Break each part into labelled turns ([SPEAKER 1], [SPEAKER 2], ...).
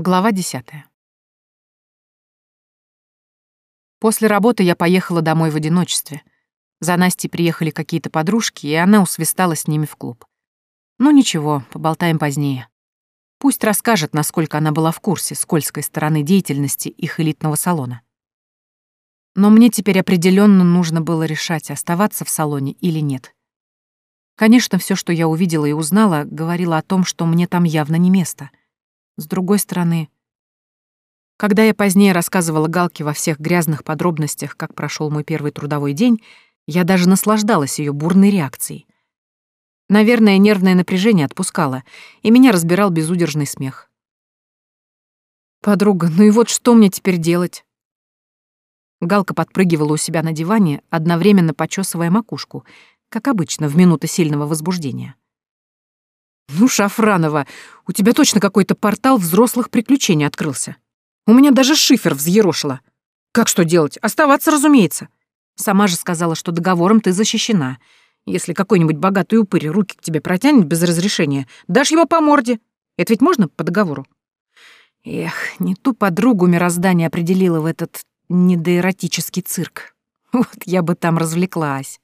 [SPEAKER 1] Глава десятая. После работы я поехала домой в одиночестве. За Настей приехали какие-то подружки, и она усвистала с ними в клуб. Ну ничего, поболтаем позднее. Пусть расскажет, насколько она была в курсе скользкой стороны деятельности их элитного салона. Но мне теперь определенно нужно было решать, оставаться в салоне или нет. Конечно, все, что я увидела и узнала, говорило о том, что мне там явно не место — с другой стороны, когда я позднее рассказывала Галке во всех грязных подробностях, как прошел мой первый трудовой день, я даже наслаждалась ее бурной реакцией. Наверное, нервное напряжение отпускало, и меня разбирал безудержный смех. «Подруга, ну и вот что мне теперь делать?» Галка подпрыгивала у себя на диване, одновременно почесывая макушку, как обычно в минуты сильного возбуждения. «Ну, Шафранова, у тебя точно какой-то портал взрослых приключений открылся. У меня даже шифер взъерошило. Как что делать? Оставаться, разумеется. Сама же сказала, что договором ты защищена. Если какой-нибудь богатый упырь руки к тебе протянет без разрешения, дашь ему по морде. Это ведь можно по договору?» Эх, не ту подругу мироздание определила в этот недоэротический цирк. Вот я бы там развлеклась.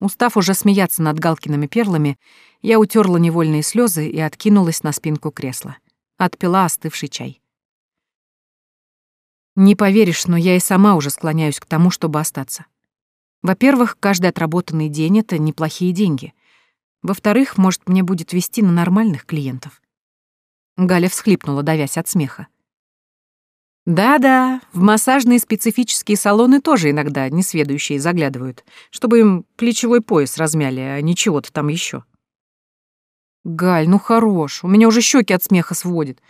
[SPEAKER 1] Устав уже смеяться над Галкиными перлами, я утерла невольные слезы и откинулась на спинку кресла. Отпила остывший чай. Не поверишь, но я и сама уже склоняюсь к тому, чтобы остаться. Во-первых, каждый отработанный день — это неплохие деньги. Во-вторых, может, мне будет вести на нормальных клиентов. Галя всхлипнула, давясь от смеха. Да-да, в массажные специфические салоны тоже иногда несведущие заглядывают, чтобы им плечевой пояс размяли, а не чего-то там еще. Галь, ну хорош, у меня уже щеки от смеха сводит.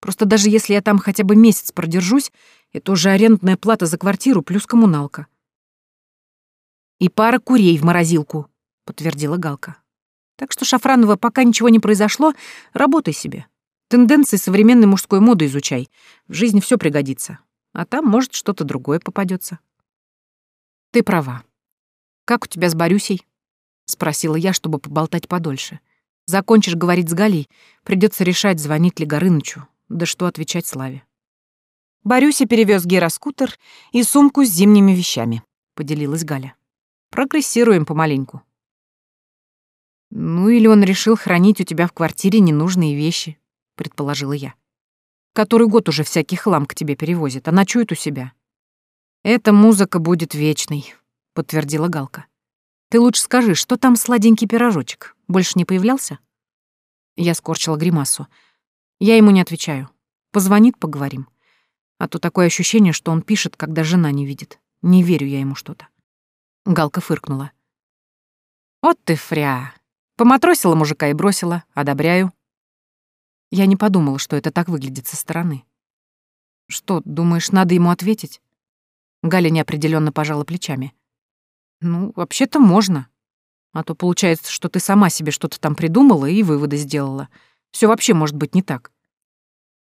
[SPEAKER 1] Просто даже если я там хотя бы месяц продержусь, это уже арендная плата за квартиру плюс коммуналка. И пара курей в морозилку, подтвердила Галка. Так что, Шафранова, пока ничего не произошло, работай себе. Тенденции современной мужской моды изучай. В жизни все пригодится. А там, может, что-то другое попадется. Ты права. Как у тебя с Борюсей? Спросила я, чтобы поболтать подольше. Закончишь говорить с Галей, придется решать, звонить ли Горынычу, да что отвечать Славе. Борюся перевез гироскутер и сумку с зимними вещами, поделилась Галя. Прогрессируем помаленьку. Ну или он решил хранить у тебя в квартире ненужные вещи, предположила я. Который год уже всякий хлам к тебе перевозит, а ночует у себя. Эта музыка будет вечной, подтвердила Галка. Ты лучше скажи, что там сладенький пирожочек? Больше не появлялся? Я скорчила гримасу. Я ему не отвечаю. Позвонит, поговорим. А то такое ощущение, что он пишет, когда жена не видит. Не верю я ему что-то. Галка фыркнула. Вот ты фря. Поматросила мужика и бросила. Одобряю. Я не подумала, что это так выглядит со стороны. Что, думаешь, надо ему ответить? Галя неопределенно пожала плечами. Ну, вообще-то можно. А то получается, что ты сама себе что-то там придумала и выводы сделала. Все вообще может быть не так.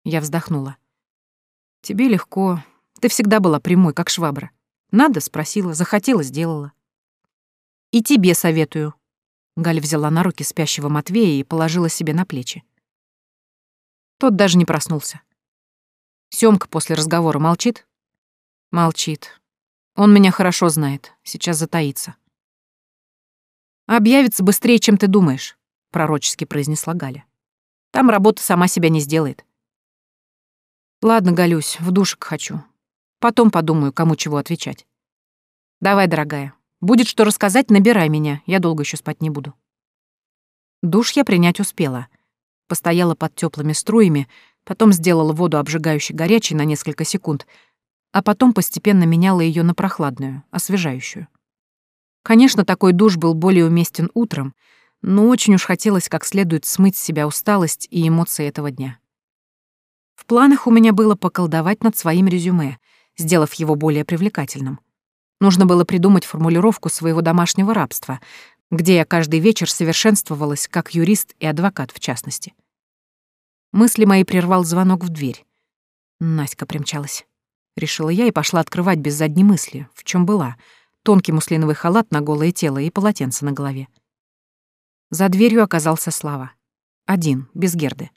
[SPEAKER 1] Я вздохнула. Тебе легко. Ты всегда была прямой, как швабра. Надо, спросила, захотела, сделала. И тебе советую. Галя взяла на руки спящего Матвея и положила себе на плечи. Тот даже не проснулся. Сёмка после разговора молчит? Молчит. Он меня хорошо знает, сейчас затаится. «Объявится быстрее, чем ты думаешь», — пророчески произнесла Галя. «Там работа сама себя не сделает». «Ладно, Галюсь, в душек хочу. Потом подумаю, кому чего отвечать. Давай, дорогая. Будет что рассказать, набирай меня, я долго еще спать не буду». Душ я принять успела — постояла под теплыми струями, потом сделала воду обжигающе горячей на несколько секунд, а потом постепенно меняла ее на прохладную, освежающую. Конечно, такой душ был более уместен утром, но очень уж хотелось как следует смыть с себя усталость и эмоции этого дня. В планах у меня было поколдовать над своим резюме, сделав его более привлекательным. Нужно было придумать формулировку своего домашнего рабства, где я каждый вечер совершенствовалась как юрист и адвокат в частности. Мысли мои прервал звонок в дверь. Наська примчалась. Решила я и пошла открывать без задней мысли, в чем была. Тонкий муслиновый халат на голое тело и полотенце на голове. За дверью оказался Слава. Один, без Герды.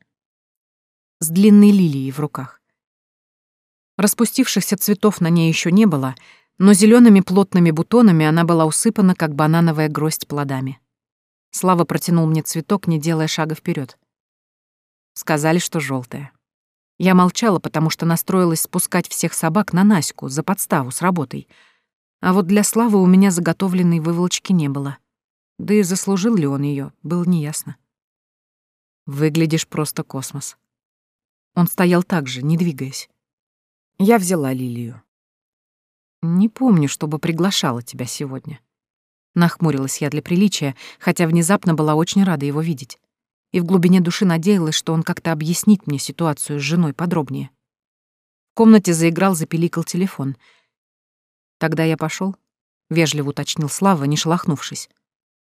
[SPEAKER 1] с длинной лилией в руках. Распустившихся цветов на ней еще не было, но зелеными плотными бутонами она была усыпана, как банановая гроздь плодами. Слава протянул мне цветок, не делая шага вперед. Сказали, что желтая. Я молчала, потому что настроилась спускать всех собак на Наську за подставу с работой. А вот для Славы у меня заготовленной выволочки не было. Да и заслужил ли он ее, было неясно. Выглядишь просто космос. Он стоял так же, не двигаясь. Я взяла лилию. Не помню, чтобы приглашала тебя сегодня. Нахмурилась я для приличия, хотя внезапно была очень рада его видеть и в глубине души надеялась, что он как-то объяснит мне ситуацию с женой подробнее. В комнате заиграл, запеликал телефон. «Тогда я пошел, вежливо уточнил Слава, не шелохнувшись.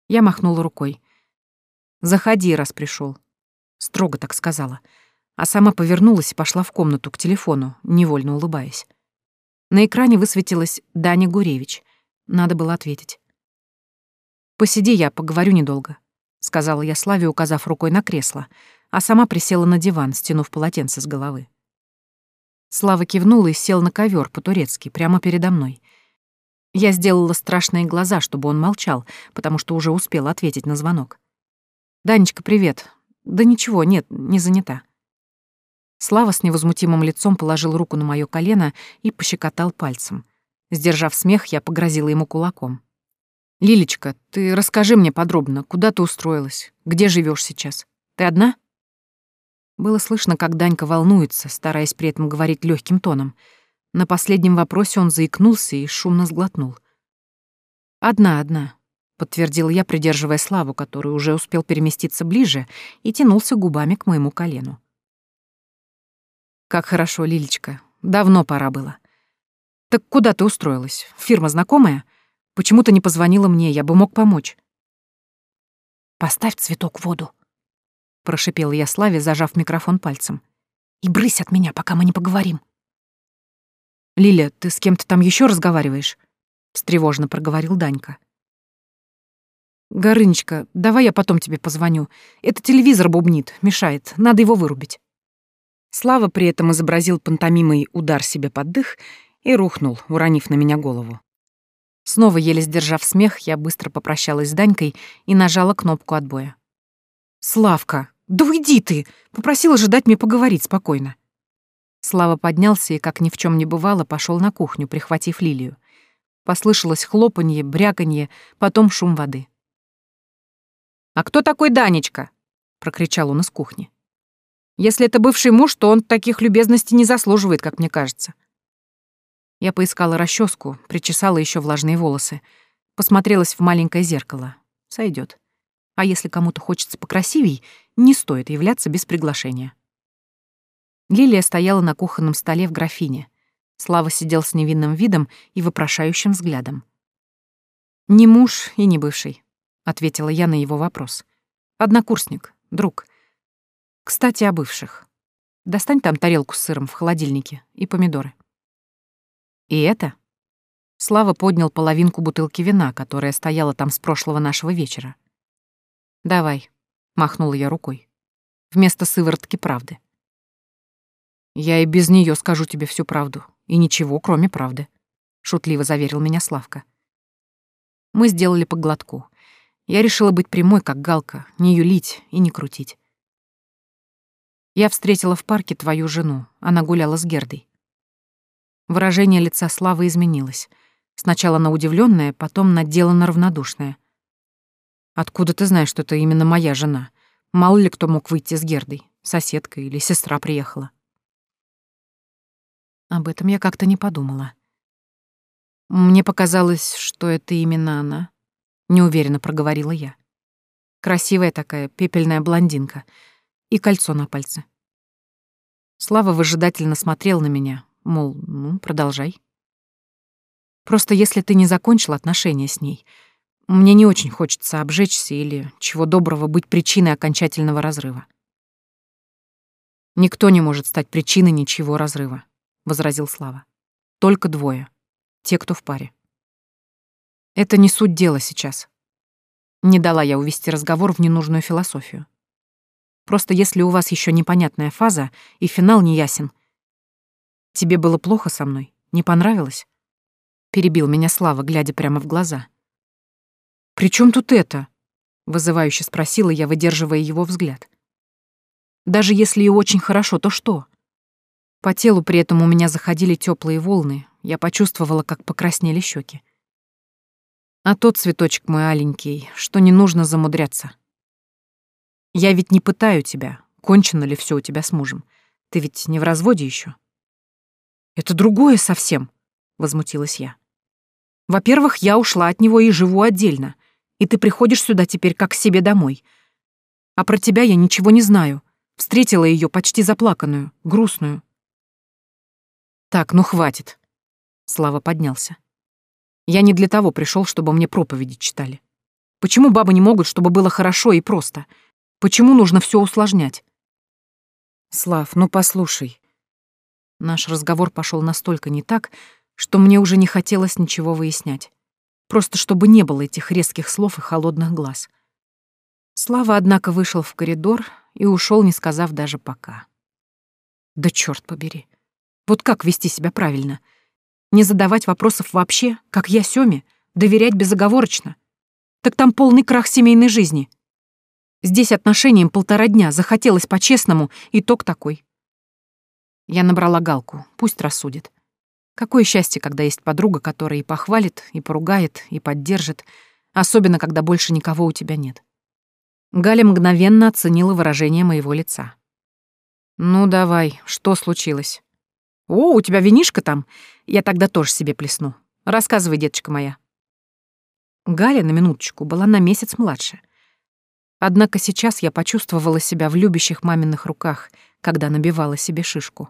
[SPEAKER 1] Я махнула рукой. «Заходи, раз пришел, строго так сказала, а сама повернулась и пошла в комнату к телефону, невольно улыбаясь. На экране высветилась Даня Гуревич. Надо было ответить. «Посиди я, поговорю недолго», — сказала я Славе, указав рукой на кресло, а сама присела на диван, стянув полотенце с головы. Слава кивнул и сел на ковер по-турецки, прямо передо мной. Я сделала страшные глаза, чтобы он молчал, потому что уже успела ответить на звонок. «Данечка, привет. Да ничего, нет, не занята». Слава с невозмутимым лицом положил руку на моё колено и пощекотал пальцем. Сдержав смех, я погрозила ему кулаком. «Лилечка, ты расскажи мне подробно, куда ты устроилась, где живешь сейчас? Ты одна?» Было слышно, как Данька волнуется, стараясь при этом говорить легким тоном. На последнем вопросе он заикнулся и шумно сглотнул. «Одна, одна», — подтвердил я, придерживая Славу, который уже успел переместиться ближе и тянулся губами к моему колену. «Как хорошо, Лилечка. Давно пора было. Так куда ты устроилась? Фирма знакомая?» Почему ты не позвонила мне? Я бы мог помочь. Поставь цветок в воду, прошипела я Славе, зажав микрофон пальцем. И брысь от меня, пока мы не поговорим. Лиля, ты с кем-то там еще разговариваешь? встревоженно проговорил Данька. Горынечка, давай я потом тебе позвоню. Это телевизор бубнит, мешает, надо его вырубить. Слава при этом изобразил пантомимой удар себе под дых и рухнул, уронив на меня голову. Снова еле сдержав смех, я быстро попрощалась с Данькой и нажала кнопку отбоя. «Славка, да уйди ты! Попросила же дать мне поговорить спокойно». Слава поднялся и, как ни в чем не бывало, пошел на кухню, прихватив лилию. Послышалось хлопанье, бряканье, потом шум воды. «А кто такой Данечка?» — прокричал он из кухни. «Если это бывший муж, то он таких любезностей не заслуживает, как мне кажется. Я поискала расческу, причесала еще влажные волосы. Посмотрелась в маленькое зеркало. Сойдет. А если кому-то хочется покрасивей, не стоит являться без приглашения. Лилия стояла на кухонном столе в графине. Слава сидел с невинным видом и вопрошающим взглядом. «Не муж и не бывший», — ответила я на его вопрос. «Однокурсник, друг. Кстати, о бывших. Достань там тарелку с сыром в холодильнике и помидоры». И это? Слава поднял половинку бутылки вина, которая стояла там с прошлого нашего вечера. «Давай», — махнула я рукой. «Вместо сыворотки правды». «Я и без нее скажу тебе всю правду. И ничего, кроме правды», — шутливо заверил меня Славка. Мы сделали по глотку. Я решила быть прямой, как галка, не юлить и не крутить. Я встретила в парке твою жену. Она гуляла с Гердой. Выражение лица Славы изменилось. Сначала на удивленное, потом на делано равнодушное. «Откуда ты знаешь, что это именно моя жена? Мало ли кто мог выйти с Гердой? Соседка или сестра приехала?» Об этом я как-то не подумала. Мне показалось, что это именно она. Неуверенно проговорила я. Красивая такая пепельная блондинка. И кольцо на пальце. Слава выжидательно смотрел на меня, Мол, ну, продолжай. Просто если ты не закончил отношения с ней, мне не очень хочется обжечься или, чего доброго, быть причиной окончательного разрыва. «Никто не может стать причиной ничего разрыва», — возразил Слава. «Только двое. Те, кто в паре». «Это не суть дела сейчас». Не дала я увести разговор в ненужную философию. Просто если у вас еще непонятная фаза и финал не ясен. Тебе было плохо со мной? Не понравилось? Перебил меня Слава, глядя прямо в глаза. «При чем тут это?» — вызывающе спросила я, выдерживая его взгляд. «Даже если и очень хорошо, то что?» По телу при этом у меня заходили теплые волны, я почувствовала, как покраснели щеки. А тот цветочек мой аленький, что не нужно замудряться. Я ведь не пытаю тебя, кончено ли все у тебя с мужем. Ты ведь не в разводе еще. Это другое совсем, возмутилась я. Во-первых, я ушла от него и живу отдельно, и ты приходишь сюда теперь как к себе домой. А про тебя я ничего не знаю. Встретила ее почти заплаканную, грустную. Так, ну хватит. Слава поднялся. Я не для того пришел, чтобы мне проповеди читали. Почему бабы не могут, чтобы было хорошо и просто? Почему нужно все усложнять? Слав, ну послушай. Наш разговор пошел настолько не так, что мне уже не хотелось ничего выяснять. Просто чтобы не было этих резких слов и холодных глаз. Слава, однако, вышел в коридор и ушел, не сказав даже «пока». Да черт побери. Вот как вести себя правильно? Не задавать вопросов вообще, как я Сёме, доверять безоговорочно. Так там полный крах семейной жизни. Здесь отношениям полтора дня, захотелось по-честному, итог такой. Я набрала Галку, пусть рассудит. Какое счастье, когда есть подруга, которая и похвалит, и поругает, и поддержит, особенно когда больше никого у тебя нет. Галя мгновенно оценила выражение моего лица. «Ну давай, что случилось?» «О, у тебя винишка там? Я тогда тоже себе плесну. Рассказывай, деточка моя». Галя, на минуточку, была на месяц младше. Однако сейчас я почувствовала себя в любящих маминых руках, когда набивала себе шишку.